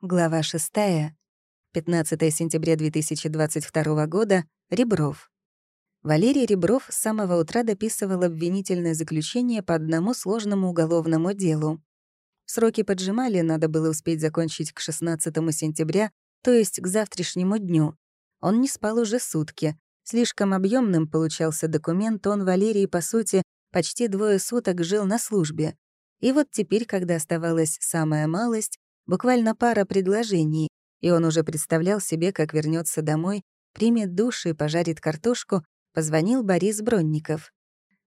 Глава 6. 15 сентября 2022 года. Ребров. Валерий Ребров с самого утра дописывал обвинительное заключение по одному сложному уголовному делу. Сроки поджимали, надо было успеть закончить к 16 сентября, то есть к завтрашнему дню. Он не спал уже сутки. Слишком объемным получался документ, он, Валерий, по сути, почти двое суток жил на службе. И вот теперь, когда оставалась самая малость, Буквально пара предложений, и он уже представлял себе, как вернется домой, примет душ и пожарит картошку, позвонил Борис Бронников.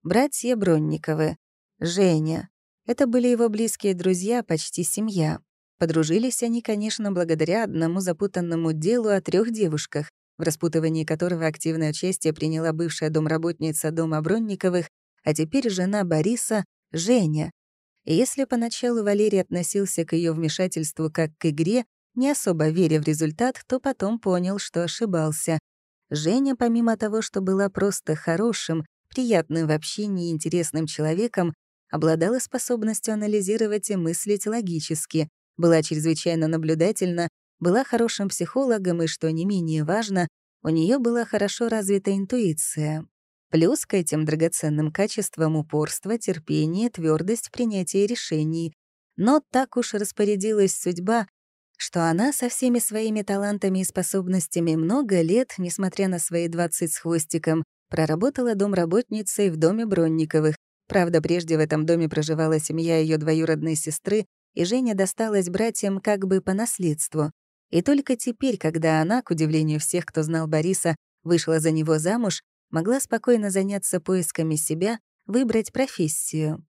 Братья Бронниковы. Женя. Это были его близкие друзья, почти семья. Подружились они, конечно, благодаря одному запутанному делу о трех девушках, в распутывании которого активное участие приняла бывшая домработница дома Бронниковых, а теперь жена Бориса — Женя, и если поначалу Валерий относился к ее вмешательству как к игре, не особо веря в результат, то потом понял, что ошибался. Женя, помимо того, что была просто хорошим, приятным в общении и интересным человеком, обладала способностью анализировать и мыслить логически, была чрезвычайно наблюдательна, была хорошим психологом и, что не менее важно, у нее была хорошо развита интуиция. Плюс к этим драгоценным качествам упорство, терпение, твердость в принятии решений. Но так уж распорядилась судьба, что она со всеми своими талантами и способностями много лет, несмотря на свои 20 с хвостиком, проработала домработницей в доме Бронниковых. Правда, прежде в этом доме проживала семья ее двоюродной сестры, и Женя досталась братьям как бы по наследству. И только теперь, когда она, к удивлению всех, кто знал Бориса, вышла за него замуж, могла спокойно заняться поисками себя, выбрать профессию.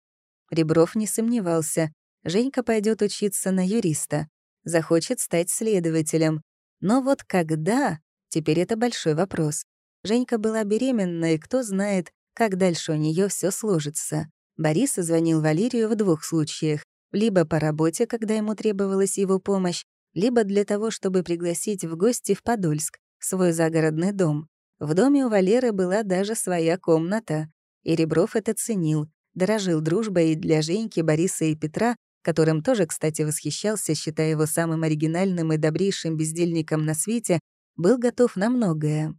Ребров не сомневался. Женька пойдет учиться на юриста, захочет стать следователем. Но вот когда? Теперь это большой вопрос. Женька была беременна, и кто знает, как дальше у нее все сложится. Борис звонил Валерию в двух случаях. Либо по работе, когда ему требовалась его помощь, либо для того, чтобы пригласить в гости в Подольск, свой загородный дом. В доме у Валеры была даже своя комната, и Ребров это ценил, дорожил дружбой и для Женьки, Бориса и Петра, которым тоже, кстати, восхищался, считая его самым оригинальным и добрейшим бездельником на свете, был готов на многое.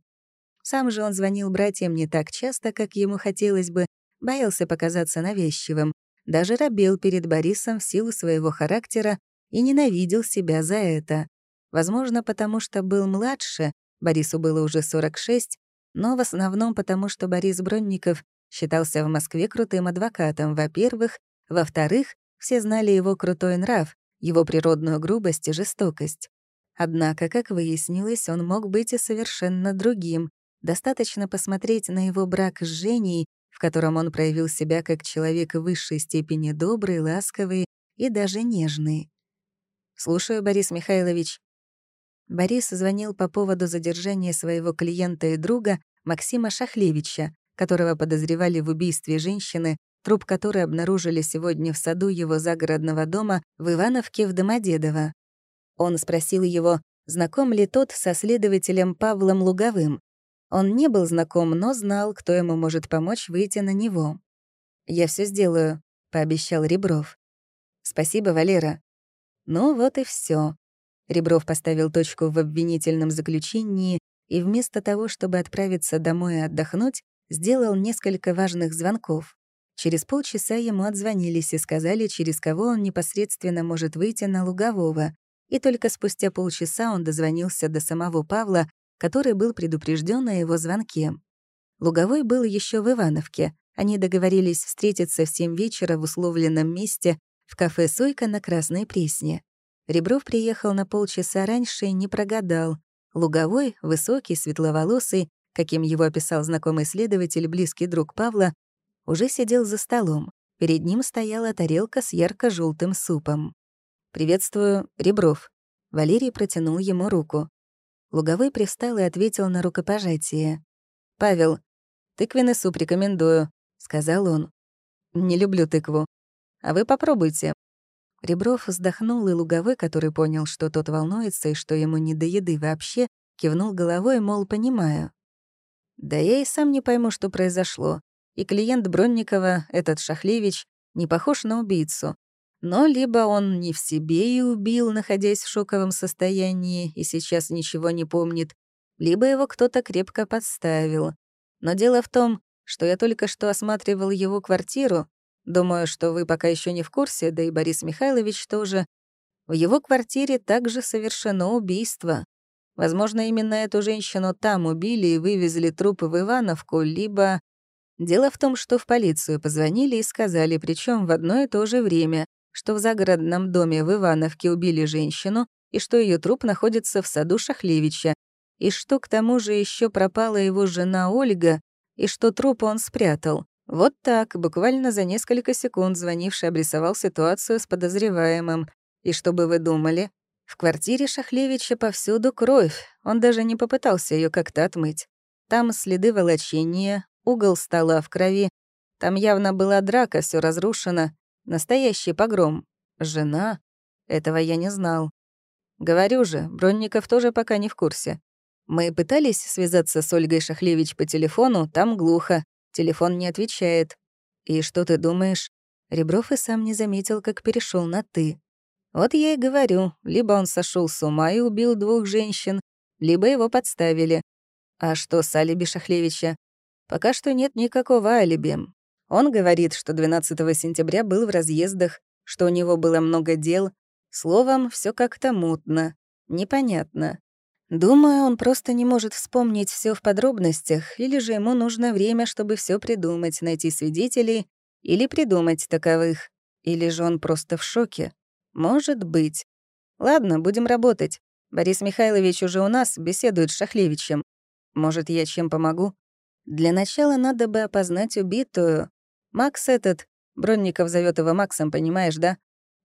Сам же он звонил братьям не так часто, как ему хотелось бы, боялся показаться навязчивым, даже робел перед Борисом в силу своего характера и ненавидел себя за это. Возможно, потому что был младше, Борису было уже 46, но в основном потому, что Борис Бронников считался в Москве крутым адвокатом, во-первых. Во-вторых, все знали его крутой нрав, его природную грубость и жестокость. Однако, как выяснилось, он мог быть и совершенно другим. Достаточно посмотреть на его брак с Женей, в котором он проявил себя как человек в высшей степени добрый, ласковый и даже нежный. «Слушаю, Борис Михайлович», Борис звонил по поводу задержания своего клиента и друга Максима Шахлевича, которого подозревали в убийстве женщины, труп которой обнаружили сегодня в саду его загородного дома в Ивановке в Домодедово. Он спросил его, знаком ли тот со следователем Павлом Луговым. Он не был знаком, но знал, кто ему может помочь выйти на него. «Я все сделаю», — пообещал Ребров. «Спасибо, Валера». Ну вот и все. Ребров поставил точку в обвинительном заключении и вместо того, чтобы отправиться домой и отдохнуть, сделал несколько важных звонков. Через полчаса ему отзвонились и сказали, через кого он непосредственно может выйти на Лугового. И только спустя полчаса он дозвонился до самого Павла, который был предупрежден о его звонке. Луговой был еще в Ивановке. Они договорились встретиться в 7 вечера в условленном месте в кафе «Сойка» на Красной Пресне. Ребров приехал на полчаса раньше и не прогадал. Луговой, высокий, светловолосый, каким его описал знакомый следователь, близкий друг Павла, уже сидел за столом. Перед ним стояла тарелка с ярко желтым супом. «Приветствую, Ребров». Валерий протянул ему руку. Луговой пристал и ответил на рукопожатие. «Павел, тыквенный суп рекомендую», — сказал он. «Не люблю тыкву. А вы попробуйте, Ребров вздохнул, и Луговой, который понял, что тот волнуется и что ему не до еды вообще, кивнул головой, мол, понимаю. Да я и сам не пойму, что произошло. И клиент Бронникова, этот Шахлевич, не похож на убийцу. Но либо он не в себе и убил, находясь в шоковом состоянии, и сейчас ничего не помнит, либо его кто-то крепко подставил. Но дело в том, что я только что осматривал его квартиру, думаю, что вы пока еще не в курсе, да и Борис Михайлович тоже. В его квартире также совершено убийство. Возможно, именно эту женщину там убили и вывезли трупы в Ивановку, либо... Дело в том, что в полицию позвонили и сказали, причем в одно и то же время, что в загородном доме в Ивановке убили женщину и что ее труп находится в саду Шахлевича, и что к тому же еще пропала его жена Ольга, и что труп он спрятал. Вот так, буквально за несколько секунд звонивший обрисовал ситуацию с подозреваемым. И что бы вы думали? В квартире Шахлевича повсюду кровь, он даже не попытался ее как-то отмыть. Там следы волочения, угол стола в крови. Там явно была драка, все разрушено, Настоящий погром. Жена? Этого я не знал. Говорю же, Бронников тоже пока не в курсе. Мы пытались связаться с Ольгой Шахлевич по телефону, там глухо. Телефон не отвечает. И что ты думаешь? Ребров и сам не заметил, как перешел на «ты». Вот я и говорю, либо он сошел с ума и убил двух женщин, либо его подставили. А что с алиби Шахлевича? Пока что нет никакого алиби. Он говорит, что 12 сентября был в разъездах, что у него было много дел. Словом, все как-то мутно, непонятно. Думаю, он просто не может вспомнить все в подробностях, или же ему нужно время, чтобы все придумать, найти свидетелей или придумать таковых. Или же он просто в шоке. Может быть. Ладно, будем работать. Борис Михайлович уже у нас беседует с Шахлевичем. Может, я чем помогу? Для начала надо бы опознать убитую, Макс этот, Бронников зовет его Максом, понимаешь, да?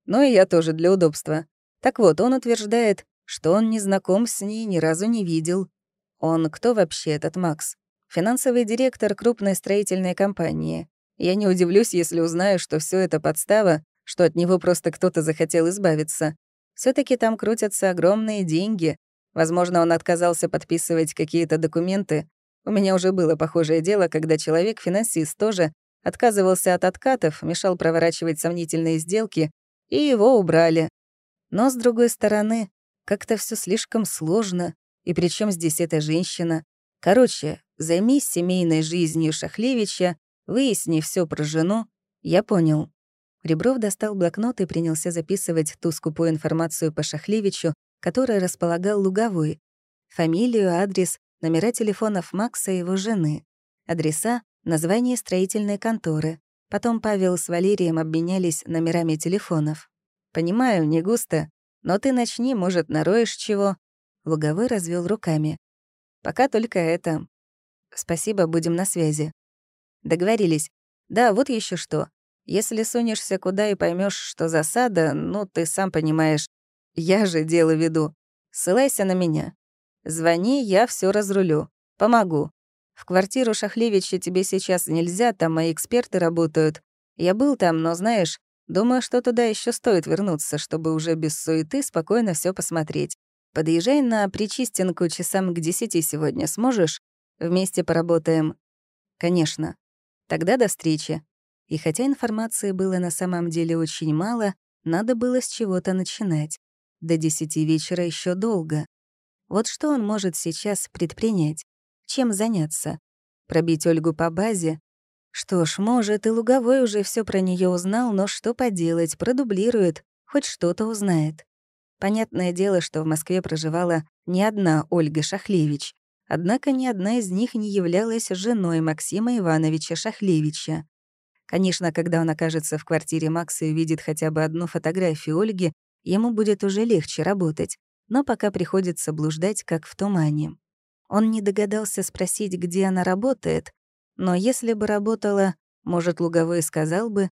Ну и я тоже для удобства. Так вот, он утверждает, что он не знаком с ней, ни разу не видел. Он кто вообще этот Макс? Финансовый директор крупной строительной компании. Я не удивлюсь, если узнаю, что все это подстава, что от него просто кто-то захотел избавиться. все таки там крутятся огромные деньги. Возможно, он отказался подписывать какие-то документы. У меня уже было похожее дело, когда человек-финансист тоже отказывался от откатов, мешал проворачивать сомнительные сделки, и его убрали. Но, с другой стороны, как-то все слишком сложно, и причем здесь эта женщина? Короче, займись семейной жизнью Шахлевича, выясни все про жену. Я понял. Ребров достал блокнот и принялся записывать ту скупую информацию по Шахлевичу, которой располагал Луговой. Фамилию, адрес, номера телефонов Макса и его жены. Адреса название строительной конторы. Потом Павел с Валерием обменялись номерами телефонов. «Понимаю, не густо, но ты начни, может, нароешь чего». Луговой развел руками. «Пока только это. Спасибо, будем на связи». Договорились. Да, вот еще что. Если сунешься куда и поймешь, что засада, ну, ты сам понимаешь. Я же дело веду. Ссылайся на меня. Звони, я все разрулю. Помогу. В квартиру Шахлевича тебе сейчас нельзя, там мои эксперты работают. Я был там, но знаешь, думаю, что туда еще стоит вернуться, чтобы уже без суеты спокойно все посмотреть. Подъезжай на Причистенку часам к десяти сегодня, сможешь? Вместе поработаем. Конечно. Тогда до встречи. И хотя информации было на самом деле очень мало, надо было с чего-то начинать. До десяти вечера еще долго. Вот что он может сейчас предпринять? Чем заняться? Пробить Ольгу по базе? Что ж, может, и Луговой уже все про нее узнал, но что поделать, продублирует, хоть что-то узнает. Понятное дело, что в Москве проживала не одна Ольга Шахлевич, однако ни одна из них не являлась женой Максима Ивановича Шахлевича. Конечно, когда он окажется в квартире Макса и увидит хотя бы одну фотографию Ольги, ему будет уже легче работать, но пока приходится блуждать, как в тумане. Он не догадался спросить, где она работает, но если бы работала, может, Луговой сказал бы,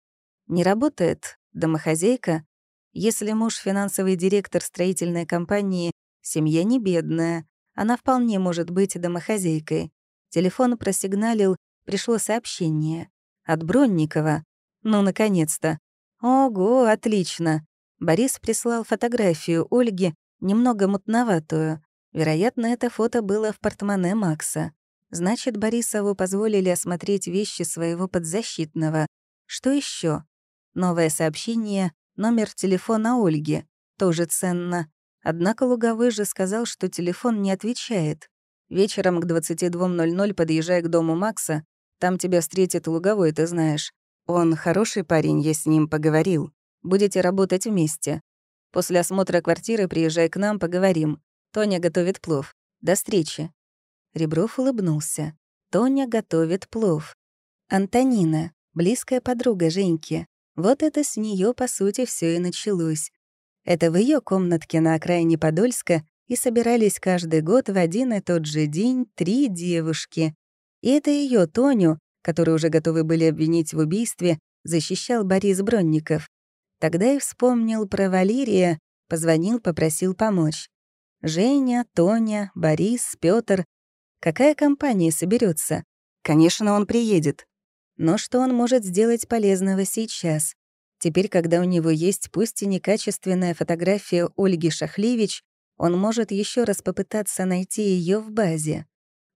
«Не работает, домохозяйка. Если муж — финансовый директор строительной компании, семья не бедная, она вполне может быть домохозяйкой». Телефон просигналил, пришло сообщение. От Бронникова. Ну, наконец-то. Ого, отлично. Борис прислал фотографию Ольги, немного мутноватую. Вероятно, это фото было в портмоне Макса. Значит, Борисову позволили осмотреть вещи своего подзащитного. Что еще? Новое сообщение, Номер телефона Ольги. Тоже ценно. Однако Луговой же сказал, что телефон не отвечает. Вечером к 22.00 подъезжай к дому Макса. Там тебя встретит Луговой, ты знаешь. Он хороший парень, я с ним поговорил. Будете работать вместе. После осмотра квартиры приезжай к нам, поговорим. Тоня готовит плов. До встречи». Ребров улыбнулся. Тоня готовит плов. Антонина, близкая подруга Женьки. Вот это с нее по сути, все и началось. Это в ее комнатке на окраине Подольска и собирались каждый год в один и тот же день три девушки. И это ее Тоню, которую уже готовы были обвинить в убийстве, защищал Борис Бронников. Тогда и вспомнил про Валерия, позвонил, попросил помочь. Женя, Тоня, Борис, Пётр. Какая компания соберется? Конечно, он приедет. Но что он может сделать полезного сейчас? Теперь, когда у него есть пусть и некачественная фотография Ольги Шахлевич, он может еще раз попытаться найти ее в базе.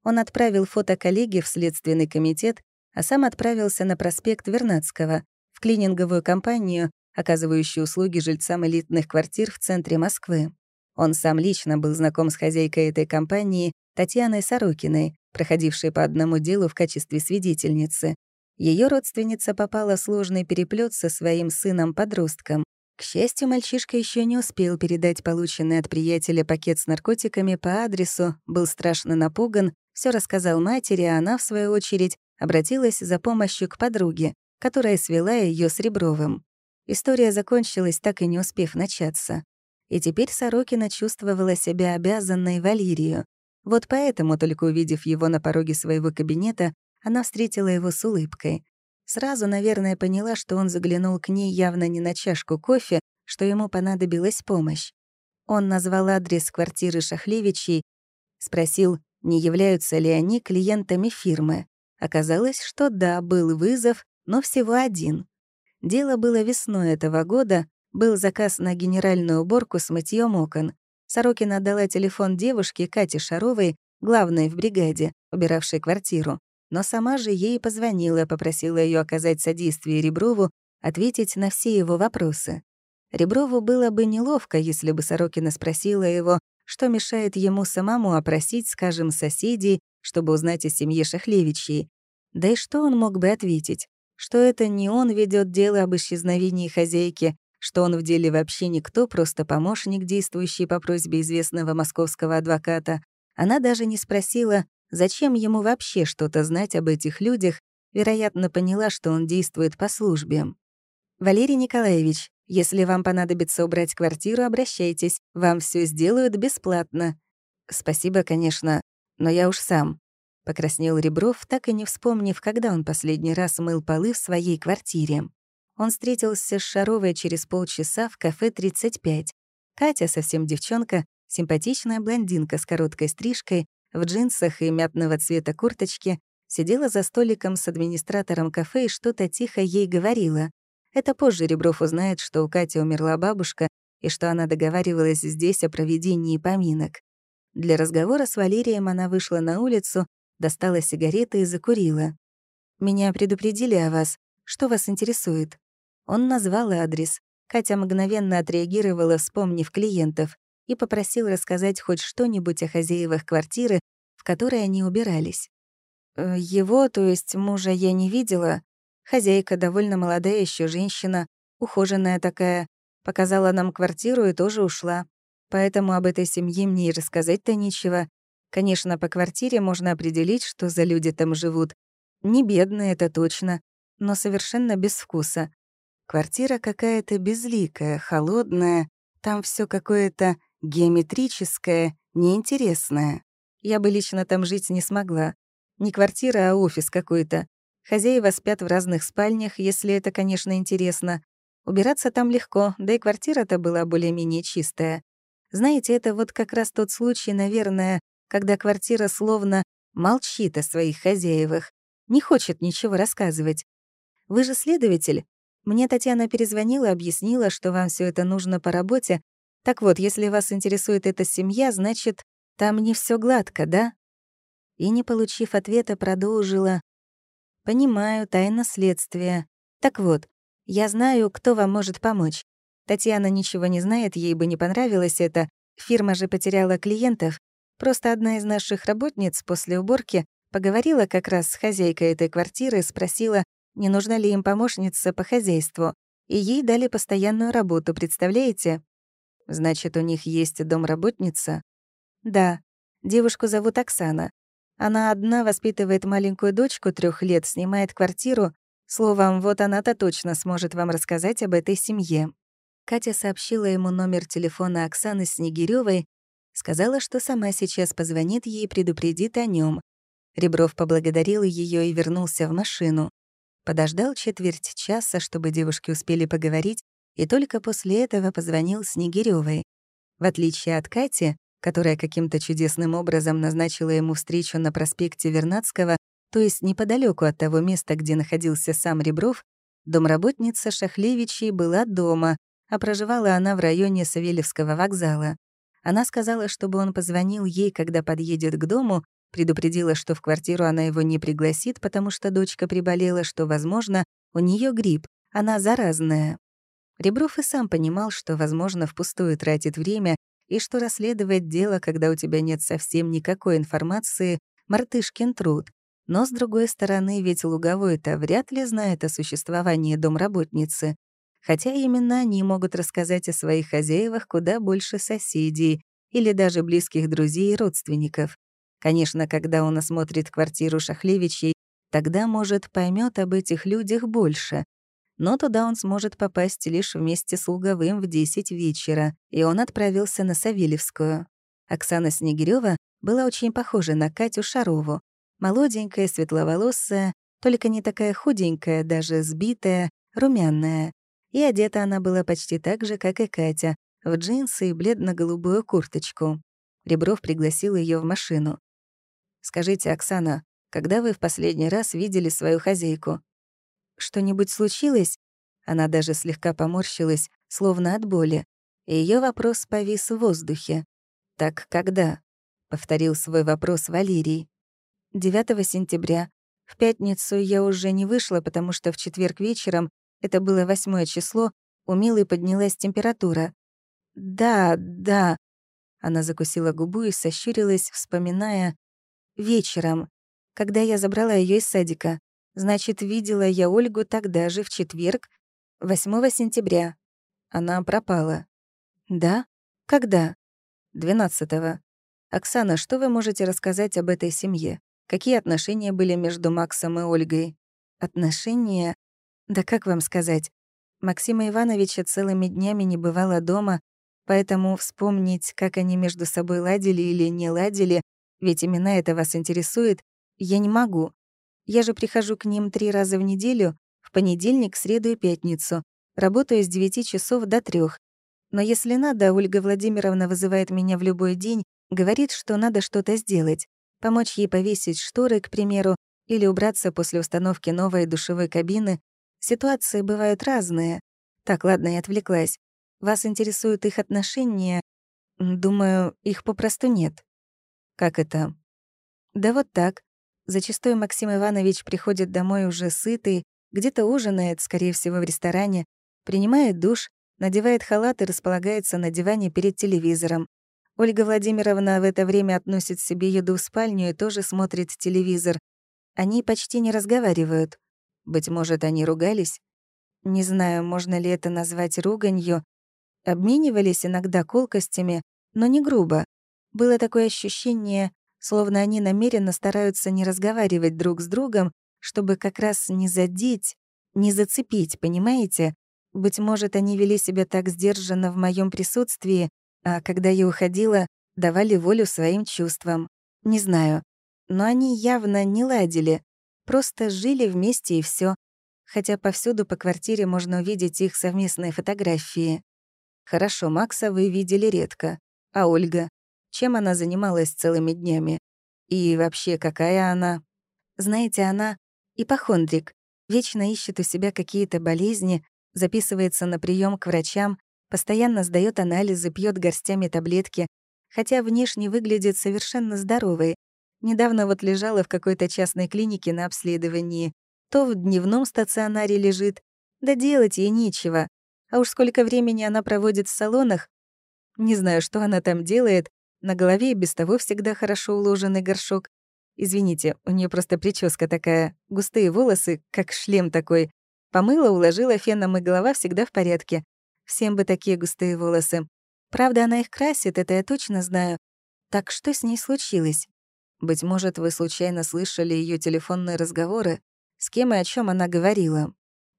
Он отправил фото коллеге в Следственный комитет, а сам отправился на проспект Вернадского, в клининговую компанию, оказывающую услуги жильцам элитных квартир в центре Москвы. Он сам лично был знаком с хозяйкой этой компании, Татьяной Сорокиной, проходившей по одному делу в качестве свидетельницы. Ее родственница попала в сложный переплет со своим сыном-подростком. К счастью, мальчишка еще не успел передать полученный от приятеля пакет с наркотиками по адресу, был страшно напуган, все рассказал матери, а она, в свою очередь, обратилась за помощью к подруге, которая свела ее с Ребровым. История закончилась, так и не успев начаться. И теперь Сорокина чувствовала себя обязанной Валерию. Вот поэтому, только увидев его на пороге своего кабинета, она встретила его с улыбкой. Сразу, наверное, поняла, что он заглянул к ней явно не на чашку кофе, что ему понадобилась помощь. Он назвал адрес квартиры Шахлевичей, спросил, не являются ли они клиентами фирмы. Оказалось, что да, был вызов, но всего один. Дело было весной этого года, был заказ на генеральную уборку с мытьем окон. Сорокина дала телефон девушке Кате Шаровой, главной в бригаде, убиравшей квартиру но сама же ей позвонила, попросила ее оказать содействие Реброву, ответить на все его вопросы. Реброву было бы неловко, если бы Сорокина спросила его, что мешает ему самому опросить, скажем, соседей, чтобы узнать о семье Шахлевичей. Да и что он мог бы ответить? Что это не он ведет дело об исчезновении хозяйки, что он в деле вообще никто, просто помощник, действующий по просьбе известного московского адвоката. Она даже не спросила, Зачем ему вообще что-то знать об этих людях, вероятно, поняла, что он действует по службе. «Валерий Николаевич, если вам понадобится убрать квартиру, обращайтесь, вам все сделают бесплатно». «Спасибо, конечно, но я уж сам», — покраснел Ребров, так и не вспомнив, когда он последний раз мыл полы в своей квартире. Он встретился с Шаровой через полчаса в кафе «35». Катя, совсем девчонка, симпатичная блондинка с короткой стрижкой, в джинсах и мятного цвета курточке, сидела за столиком с администратором кафе и что-то тихо ей говорила. Это позже Ребров узнает, что у Кати умерла бабушка и что она договаривалась здесь о проведении поминок. Для разговора с Валерием она вышла на улицу, достала сигареты и закурила. «Меня предупредили о вас. Что вас интересует?» Он назвал адрес. Катя мгновенно отреагировала, вспомнив клиентов и попросил рассказать хоть что-нибудь о хозяевах квартиры, в которой они убирались. Э, его, то есть мужа, я не видела. Хозяйка, довольно молодая еще женщина, ухоженная такая, показала нам квартиру и тоже ушла. Поэтому об этой семье мне и рассказать-то нечего. Конечно, по квартире можно определить, что за люди там живут. Не бедные, это точно, но совершенно без вкуса. Квартира какая-то безликая, холодная, там все какое-то геометрическое, неинтересное. Я бы лично там жить не смогла. Не квартира, а офис какой-то. Хозяева спят в разных спальнях, если это, конечно, интересно. Убираться там легко, да и квартира-то была более-менее чистая. Знаете, это вот как раз тот случай, наверное, когда квартира словно молчит о своих хозяевах, не хочет ничего рассказывать. Вы же следователь. Мне Татьяна перезвонила, объяснила, что вам все это нужно по работе, так вот, если вас интересует эта семья, значит, там не все гладко, да? И, не получив ответа, продолжила. Понимаю, тайна следствия. Так вот, я знаю, кто вам может помочь. Татьяна ничего не знает, ей бы не понравилось это. Фирма же потеряла клиентов. Просто одна из наших работниц после уборки поговорила как раз с хозяйкой этой квартиры, спросила, не нужна ли им помощница по хозяйству. И ей дали постоянную работу, представляете? Значит, у них есть домработница? Да. Девушку зовут Оксана. Она одна воспитывает маленькую дочку трех лет, снимает квартиру. Словом, вот она-то точно сможет вам рассказать об этой семье. Катя сообщила ему номер телефона Оксаны Снегирёвой, сказала, что сама сейчас позвонит ей и предупредит о нем. Ребров поблагодарил ее и вернулся в машину. Подождал четверть часа, чтобы девушки успели поговорить, и только после этого позвонил Снегирёвой. В отличие от Кати, которая каким-то чудесным образом назначила ему встречу на проспекте Вернадского, то есть неподалеку от того места, где находился сам Ребров, домработница Шахлевичей была дома, а проживала она в районе Савельевского вокзала. Она сказала, чтобы он позвонил ей, когда подъедет к дому, предупредила, что в квартиру она его не пригласит, потому что дочка приболела, что, возможно, у нее грипп, она заразная. Ребров и сам понимал, что, возможно, впустую тратит время и что расследовать дело, когда у тебя нет совсем никакой информации, мартышкин труд. Но, с другой стороны, ведь Луговой-то вряд ли знает о существовании домработницы. Хотя именно они могут рассказать о своих хозяевах куда больше соседей или даже близких друзей и родственников. Конечно, когда он осмотрит квартиру Шахлевичей, тогда, может, поймет об этих людях больше но туда он сможет попасть лишь вместе с Луговым в 10 вечера, и он отправился на Савельевскую. Оксана Снегирёва была очень похожа на Катю Шарову. Молоденькая, светловолосая, только не такая худенькая, даже сбитая, румяная. И одета она была почти так же, как и Катя, в джинсы и бледно-голубую курточку. Ребров пригласил ее в машину. «Скажите, Оксана, когда вы в последний раз видели свою хозяйку?» Что-нибудь случилось? Она даже слегка поморщилась, словно от боли. И её вопрос повис в воздухе. «Так когда?» — повторил свой вопрос Валерий. «9 сентября. В пятницу я уже не вышла, потому что в четверг вечером, это было восьмое число, у Милы поднялась температура. «Да, да». Она закусила губу и сощурилась, вспоминая. «Вечером, когда я забрала её из садика. Значит, видела я Ольгу тогда же, в четверг, 8 сентября. Она пропала. Да? Когда? 12-го. Оксана, что вы можете рассказать об этой семье? Какие отношения были между Максом и Ольгой? Отношения? Да как вам сказать? Максима Ивановича целыми днями не бывало дома, поэтому вспомнить, как они между собой ладили или не ладили, ведь именно это вас интересует, я не могу. Я же прихожу к ним три раза в неделю, в понедельник, среду и пятницу. Работаю с 9 часов до трех. Но если надо, Ольга Владимировна вызывает меня в любой день, говорит, что надо что-то сделать. Помочь ей повесить шторы, к примеру, или убраться после установки новой душевой кабины. Ситуации бывают разные. Так, ладно, я отвлеклась. Вас интересуют их отношения? Думаю, их попросту нет. Как это? Да вот так. Зачастую Максим Иванович приходит домой уже сытый, где-то ужинает, скорее всего, в ресторане, принимает душ, надевает халат и располагается на диване перед телевизором. Ольга Владимировна в это время относит себе еду в спальню и тоже смотрит телевизор. Они почти не разговаривают. Быть может, они ругались? Не знаю, можно ли это назвать руганью. Обменивались иногда колкостями, но не грубо. Было такое ощущение, словно они намеренно стараются не разговаривать друг с другом, чтобы как раз не задеть, не зацепить, понимаете? Быть может, они вели себя так сдержанно в моем присутствии, а когда я уходила, давали волю своим чувствам. Не знаю. Но они явно не ладили, просто жили вместе и все. Хотя повсюду по квартире можно увидеть их совместные фотографии. Хорошо, Макса вы видели редко. А Ольга? Чем она занималась целыми днями. И вообще, какая она? Знаете, она ипохондрик, вечно ищет у себя какие-то болезни, записывается на прием к врачам, постоянно сдает анализы, пьет горстями таблетки, хотя внешне выглядит совершенно здоровой. Недавно вот лежала в какой-то частной клинике на обследовании. То в дневном стационаре лежит. Да делать ей нечего. А уж сколько времени она проводит в салонах. Не знаю, что она там делает. На голове и без того всегда хорошо уложенный горшок. Извините, у нее просто прическа такая, густые волосы, как шлем такой. Помыла, уложила феном, и голова всегда в порядке. Всем бы такие густые волосы. Правда, она их красит, это я точно знаю. Так что с ней случилось? Быть может, вы случайно слышали ее телефонные разговоры? С кем и о чем она говорила?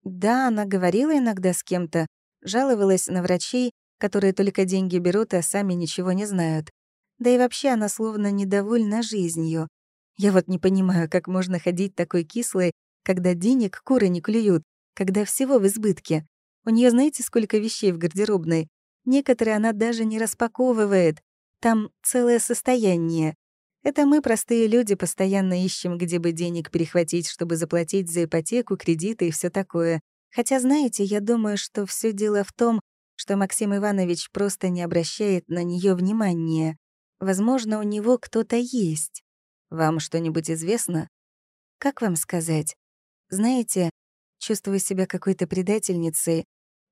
Да, она говорила иногда с кем-то, жаловалась на врачей, которые только деньги берут, а сами ничего не знают. Да и вообще она словно недовольна жизнью. Я вот не понимаю, как можно ходить такой кислой, когда денег куры не клюют, когда всего в избытке. У нее знаете, сколько вещей в гардеробной? Некоторые она даже не распаковывает. Там целое состояние. Это мы, простые люди, постоянно ищем, где бы денег перехватить, чтобы заплатить за ипотеку, кредиты и все такое. Хотя, знаете, я думаю, что все дело в том, что Максим Иванович просто не обращает на нее внимания. Возможно, у него кто-то есть. Вам что-нибудь известно? Как вам сказать? Знаете, чувствую себя какой-то предательницей,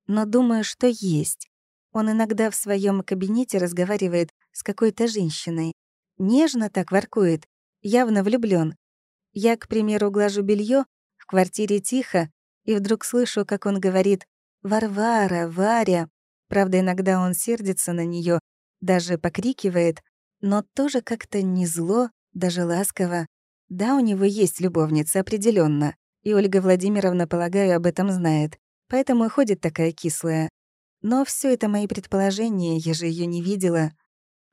но думаю, что есть. Он иногда в своем кабинете разговаривает с какой-то женщиной. Нежно так воркует, явно влюблён. Я, к примеру, глажу белье, в квартире тихо, и вдруг слышу, как он говорит «Варвара, Варя». Правда, иногда он сердится на неё, даже покрикивает, но тоже как-то не зло, даже ласково. Да, у него есть любовница, определенно, и Ольга Владимировна, полагаю, об этом знает, поэтому и ходит такая кислая. Но все это мои предположения, я же ее не видела.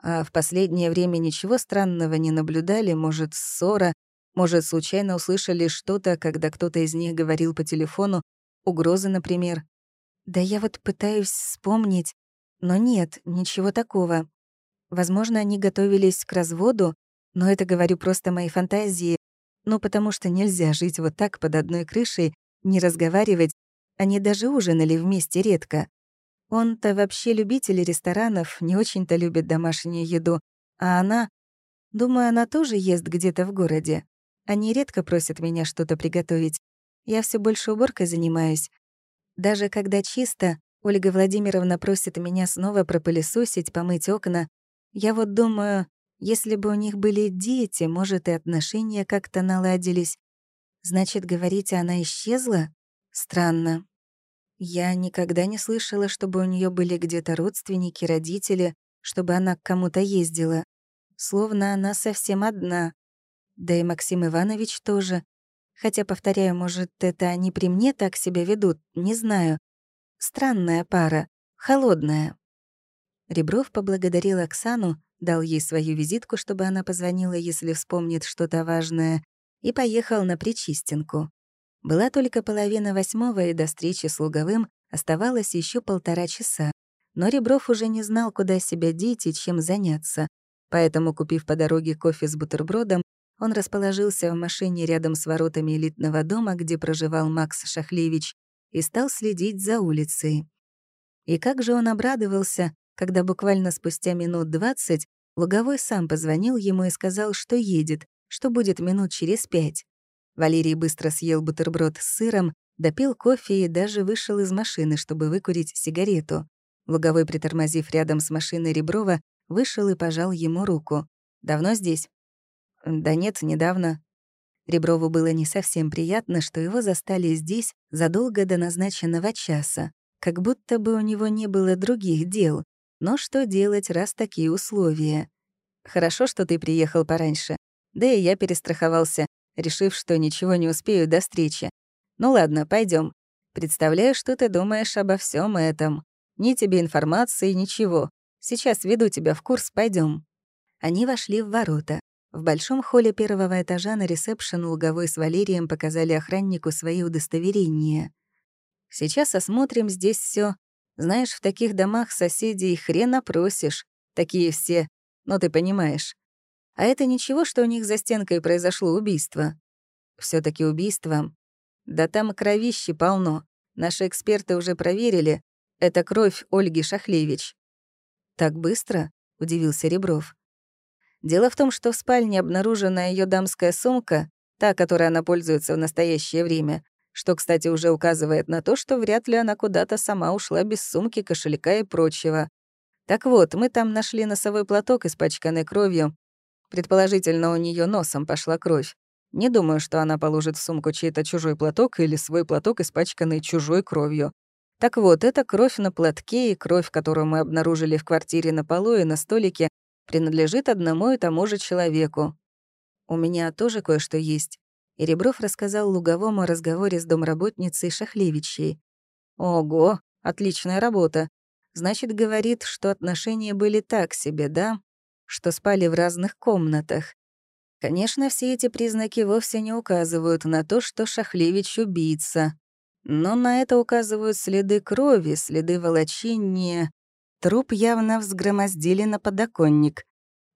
А в последнее время ничего странного не наблюдали, может, ссора, может, случайно услышали что-то, когда кто-то из них говорил по телефону, угрозы, например. Да я вот пытаюсь вспомнить, но нет, ничего такого. Возможно, они готовились к разводу, но это, говорю, просто мои фантазии, ну потому что нельзя жить вот так под одной крышей, не разговаривать, они даже ужинали вместе редко. Он-то вообще любитель ресторанов, не очень-то любит домашнюю еду. А она... Думаю, она тоже ест где-то в городе. Они редко просят меня что-то приготовить. Я все больше уборкой занимаюсь. Даже когда чисто, Ольга Владимировна просит меня снова пропылесосить, помыть окна. Я вот думаю, если бы у них были дети, может, и отношения как-то наладились. Значит, говорите, она исчезла? Странно. Я никогда не слышала, чтобы у нее были где-то родственники, родители, чтобы она к кому-то ездила. Словно она совсем одна. Да и Максим Иванович тоже. Хотя, повторяю, может, это они при мне так себя ведут, не знаю. Странная пара, холодная. Ребров поблагодарил Оксану, дал ей свою визитку, чтобы она позвонила, если вспомнит что-то важное, и поехал на Причистенку. Была только половина восьмого, и до встречи с Луговым оставалось еще полтора часа. Но Ребров уже не знал, куда себя деть и чем заняться. Поэтому, купив по дороге кофе с бутербродом, он расположился в машине рядом с воротами элитного дома, где проживал Макс Шахлевич, и стал следить за улицей. И как же он обрадовался, когда буквально спустя минут двадцать Луговой сам позвонил ему и сказал, что едет, что будет минут через пять. Валерий быстро съел бутерброд с сыром, допил кофе и даже вышел из машины, чтобы выкурить сигарету. Луговой, притормозив рядом с машиной Реброва, вышел и пожал ему руку. «Давно здесь?» «Да нет, недавно». Реброву было не совсем приятно, что его застали здесь задолго до назначенного часа, как будто бы у него не было других дел. Но что делать, раз такие условия? «Хорошо, что ты приехал пораньше. Да и я перестраховался решив, что ничего не успею до встречи. Ну ладно, пойдем. Представляю, что ты думаешь обо всем этом. Ни тебе информации, ничего. Сейчас веду тебя в курс, пойдем. Они вошли в ворота. В большом холле первого этажа на ресепшн Луговой с Валерием показали охраннику свои удостоверения. Сейчас осмотрим здесь все. Знаешь, в таких домах соседей хрена просишь. Такие все, ну ты понимаешь. А это ничего, что у них за стенкой произошло убийство. все таки убийство. Да там кровищи полно. Наши эксперты уже проверили. Это кровь Ольги Шахлевич. «Так быстро?» — удивился Ребров. Дело в том, что в спальне обнаружена ее дамская сумка, та, которой она пользуется в настоящее время. Что, кстати, уже указывает на то, что вряд ли она куда-то сама ушла без сумки, кошелька и прочего. Так вот, мы там нашли носовой платок, испачканный кровью. Предположительно, у нее носом пошла кровь. Не думаю, что она положит в сумку чей-то чужой платок или свой платок, испачканный чужой кровью. Так вот, эта кровь на платке и кровь, которую мы обнаружили в квартире на полу и на столике, принадлежит одному и тому же человеку. У меня тоже кое-что есть. И Ребров рассказал Луговому о разговоре с домработницей Шахлевичей. Ого, отличная работа. Значит, говорит, что отношения были так себе, да? Что спали в разных комнатах. Конечно, все эти признаки вовсе не указывают на то, что Шахлевич — убийца. Но на это указывают следы крови, следы волочения. Труп явно взгромоздили на подоконник.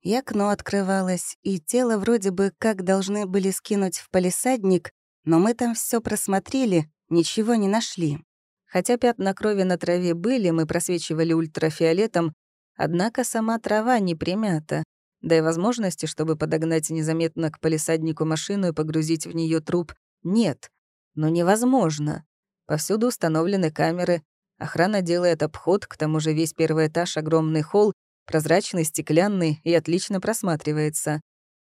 И окно открывалось, и тело вроде бы как должны были скинуть в палисадник, но мы там все просмотрели, ничего не нашли. Хотя пятна крови на траве были, мы просвечивали ультрафиолетом, однако сама трава не примята. Да и возможности, чтобы подогнать незаметно к палисаднику машину и погрузить в нее труп, нет. Но невозможно. Повсюду установлены камеры. Охрана делает обход, к тому же весь первый этаж — огромный холл, прозрачный, стеклянный и отлично просматривается.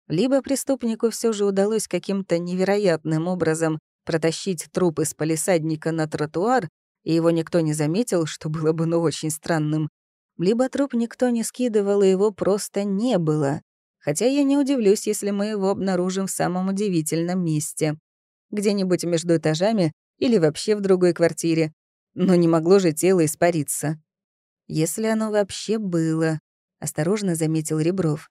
Либо преступнику все же удалось каким-то невероятным образом протащить труп из полисадника на тротуар, и его никто не заметил, что было бы ну очень странным. Либо труп никто не скидывал, и его просто не было. Хотя я не удивлюсь, если мы его обнаружим в самом удивительном месте. Где-нибудь между этажами или вообще в другой квартире. Но не могло же тело испариться. Если оно вообще было, осторожно заметил Ребров.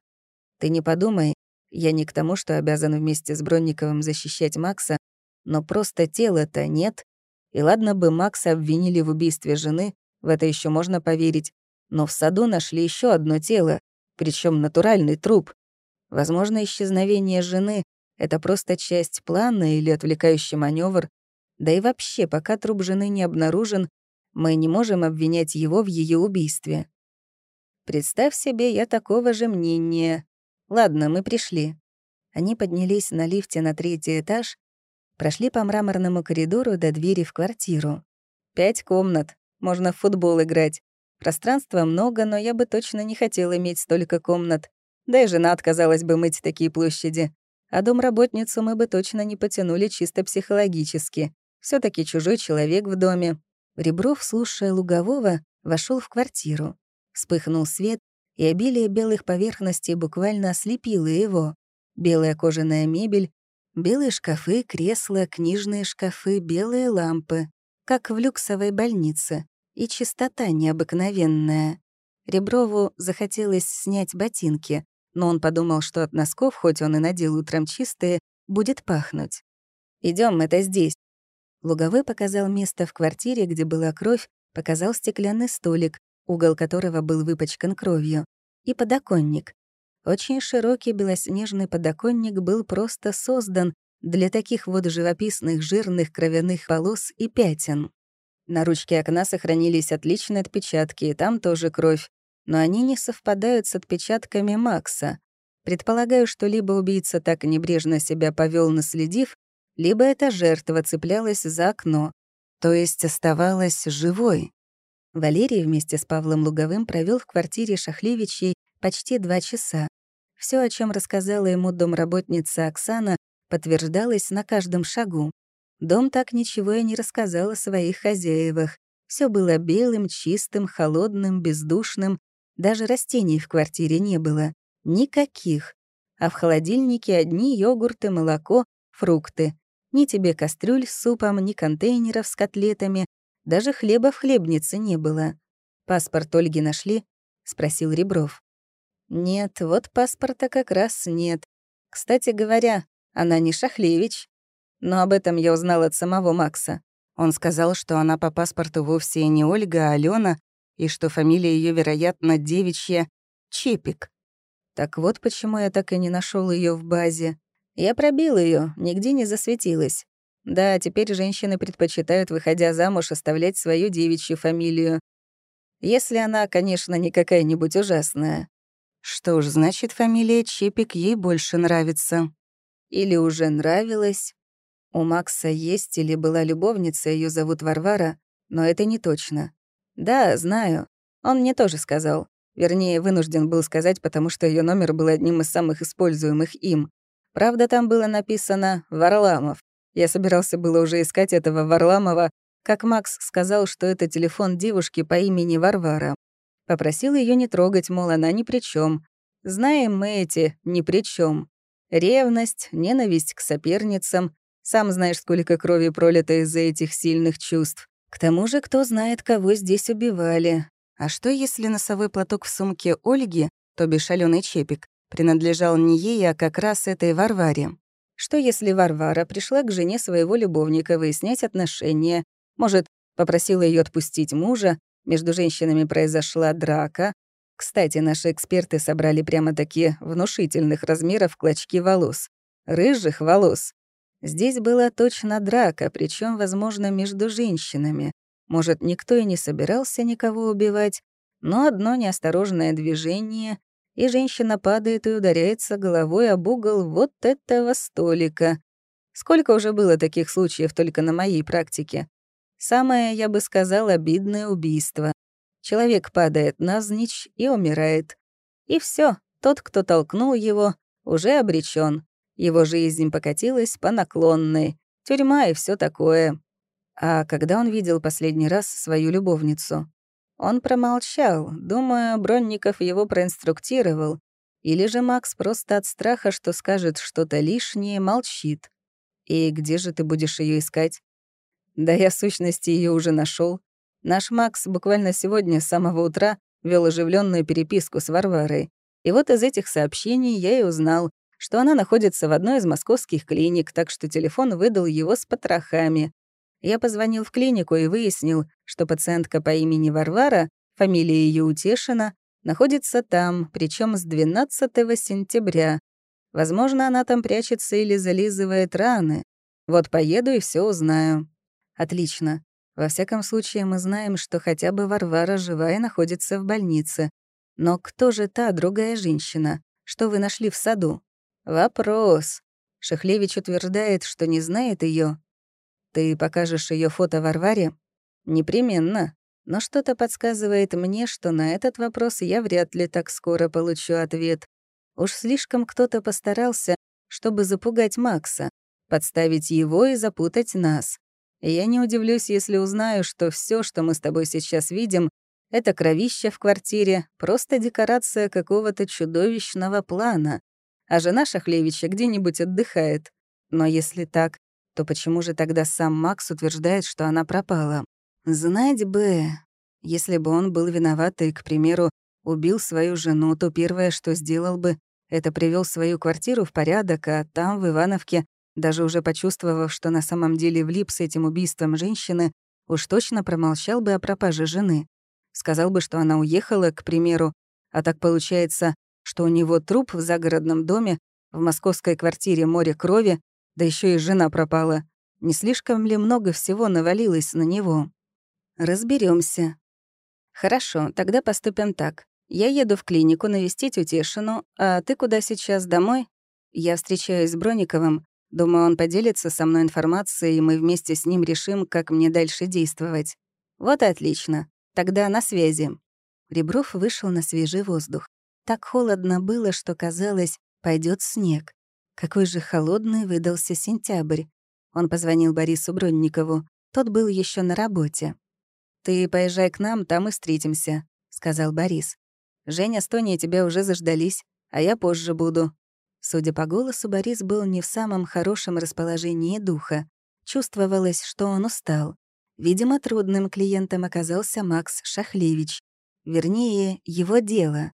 Ты не подумай, я не к тому, что обязан вместе с Бронниковым защищать Макса, но просто тела-то нет. И ладно бы Макса обвинили в убийстве жены, в это еще можно поверить, но в саду нашли еще одно тело, причем натуральный труп. Возможно, исчезновение жены — это просто часть плана или отвлекающий маневр, да и вообще, пока труп жены не обнаружен, мы не можем обвинять его в ее убийстве. Представь себе, я такого же мнения. Ладно, мы пришли. Они поднялись на лифте на третий этаж, прошли по мраморному коридору до двери в квартиру. Пять комнат, можно в футбол играть. Пространства много, но я бы точно не хотела иметь столько комнат. Да и жена отказалась бы мыть такие площади. А домработницу мы бы точно не потянули чисто психологически все таки чужой человек в доме. Ребров, слушая Лугового, вошел в квартиру. Вспыхнул свет, и обилие белых поверхностей буквально ослепило его. Белая кожаная мебель, белые шкафы, кресла, книжные шкафы, белые лампы, как в люксовой больнице, и чистота необыкновенная. Реброву захотелось снять ботинки, но он подумал, что от носков, хоть он и надел утром чистые, будет пахнуть. Идем, это здесь», Луговой показал место в квартире, где была кровь, показал стеклянный столик, угол которого был выпачкан кровью, и подоконник. Очень широкий белоснежный подоконник был просто создан для таких вот живописных жирных кровяных полос и пятен. На ручке окна сохранились отличные отпечатки, и там тоже кровь, но они не совпадают с отпечатками Макса. Предполагаю, что либо убийца так небрежно себя повел, наследив, либо эта жертва цеплялась за окно, то есть оставалась живой. Валерий вместе с Павлом Луговым провел в квартире Шахлевичей почти два часа. Все, о чем рассказала ему домработница Оксана, подтверждалось на каждом шагу. Дом так ничего и не рассказал о своих хозяевах. Все было белым, чистым, холодным, бездушным. Даже растений в квартире не было. Никаких. А в холодильнике одни йогурты, молоко, фрукты. Ни тебе кастрюль с супом, ни контейнеров с котлетами, даже хлеба в хлебнице не было. «Паспорт Ольги нашли?» — спросил Ребров. «Нет, вот паспорта как раз нет. Кстати говоря, она не Шахлевич. Но об этом я узнал от самого Макса. Он сказал, что она по паспорту вовсе не Ольга, а Алена, и что фамилия ее, вероятно, девичья Чепик. Так вот почему я так и не нашел ее в базе. Я пробил ее, нигде не засветилась. Да, теперь женщины предпочитают, выходя замуж, оставлять свою девичью фамилию. Если она, конечно, не какая-нибудь ужасная. Что ж, значит, фамилия Чепик ей больше нравится. Или уже нравилась. У Макса есть или была любовница, ее зовут Варвара, но это не точно. Да, знаю. Он мне тоже сказал. Вернее, вынужден был сказать, потому что ее номер был одним из самых используемых им. Правда, там было написано «Варламов». Я собирался было уже искать этого Варламова, как Макс сказал, что это телефон девушки по имени Варвара. Попросил ее не трогать, мол, она ни при чем. Знаем мы эти «ни при чем. Ревность, ненависть к соперницам. Сам знаешь, сколько крови пролито из-за этих сильных чувств. К тому же, кто знает, кого здесь убивали. А что, если носовой платок в сумке Ольги, то бишь чепик, принадлежал не ей, а как раз этой Варваре? Что, если Варвара пришла к жене своего любовника выяснять отношения, может, попросила ее отпустить мужа, между женщинами произошла драка. Кстати, наши эксперты собрали прямо-таки внушительных размеров клочки волос. Рыжих волос. Здесь была точно драка, причем, возможно, между женщинами. Может, никто и не собирался никого убивать, но одно неосторожное движение, и женщина падает и ударяется головой об угол вот этого столика. Сколько уже было таких случаев только на моей практике? Самое, я бы сказал, обидное убийство. Человек падает навзничь и умирает. И все, тот, кто толкнул его, уже обречен. Его жизнь покатилась по наклонной. Тюрьма и все такое. А когда он видел последний раз свою любовницу? Он промолчал, думаю, Бронников его проинструктировал. Или же Макс просто от страха, что скажет что-то лишнее, молчит. И где же ты будешь ее искать? Да я в сущности ее уже нашел. Наш Макс буквально сегодня с самого утра вел оживленную переписку с Варварой. И вот из этих сообщений я и узнал, что она находится в одной из московских клиник, так что телефон выдал его с потрохами. Я позвонил в клинику и выяснил, что пациентка по имени Варвара, фамилия ее Утешина, находится там, причем с 12 сентября. Возможно, она там прячется или зализывает раны. Вот поеду и все узнаю. Отлично. Во всяком случае, мы знаем, что хотя бы Варвара жива и находится в больнице. Но кто же та другая женщина, что вы нашли в саду? Вопрос. Шахлевич утверждает, что не знает ее. Ты покажешь ее фото Варваре? Непременно. Но что-то подсказывает мне, что на этот вопрос я вряд ли так скоро получу ответ. Уж слишком кто-то постарался, чтобы запугать Макса, подставить его и запутать нас. Я не удивлюсь, если узнаю, что все, что мы с тобой сейчас видим, это кровище в квартире, просто декорация какого-то чудовищного плана. А жена Шахлевича где-нибудь отдыхает. Но если так, то почему же тогда сам Макс утверждает, что она пропала? Знать бы, если бы он был виноват и, к примеру, убил свою жену, то первое, что сделал бы, это привел свою квартиру в порядок, а там, в Ивановке, даже уже почувствовав, что на самом деле влип с этим убийством женщины, уж точно промолчал бы о пропаже жены. Сказал бы, что она уехала, к примеру, а так получается, что у него труп в загородном доме, в московской квартире море крови, да еще и жена пропала. Не слишком ли много всего навалилось на него? Разберемся. Хорошо, тогда поступим так. Я еду в клинику навестить Утешину, а ты куда сейчас, домой? Я встречаюсь с Брониковым, Думаю, он поделится со мной информацией, и мы вместе с ним решим, как мне дальше действовать. Вот и отлично. Тогда на связи. Ребров вышел на свежий воздух. Так холодно было, что казалось, пойдет снег. Какой же холодный выдался сентябрь. Он позвонил Борису Бронникову. Тот был еще на работе. «Ты поезжай к нам, там и встретимся», — сказал Борис. «Женя с тебя уже заждались, а я позже буду. Судя по голосу, Борис был не в самом хорошем расположении духа. Чувствовалось, что он устал. Видимо, трудным клиентом оказался Макс Шахлевич. Вернее, его дело.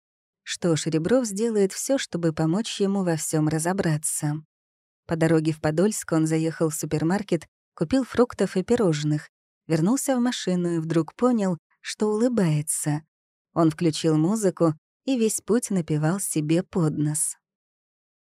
Что ж, сделает все, чтобы помочь ему во всем разобраться. По дороге в Подольск он заехал в супермаркет, купил фруктов и пирожных, вернулся в машину и вдруг понял, что улыбается. Он включил музыку и весь путь напевал себе под нос.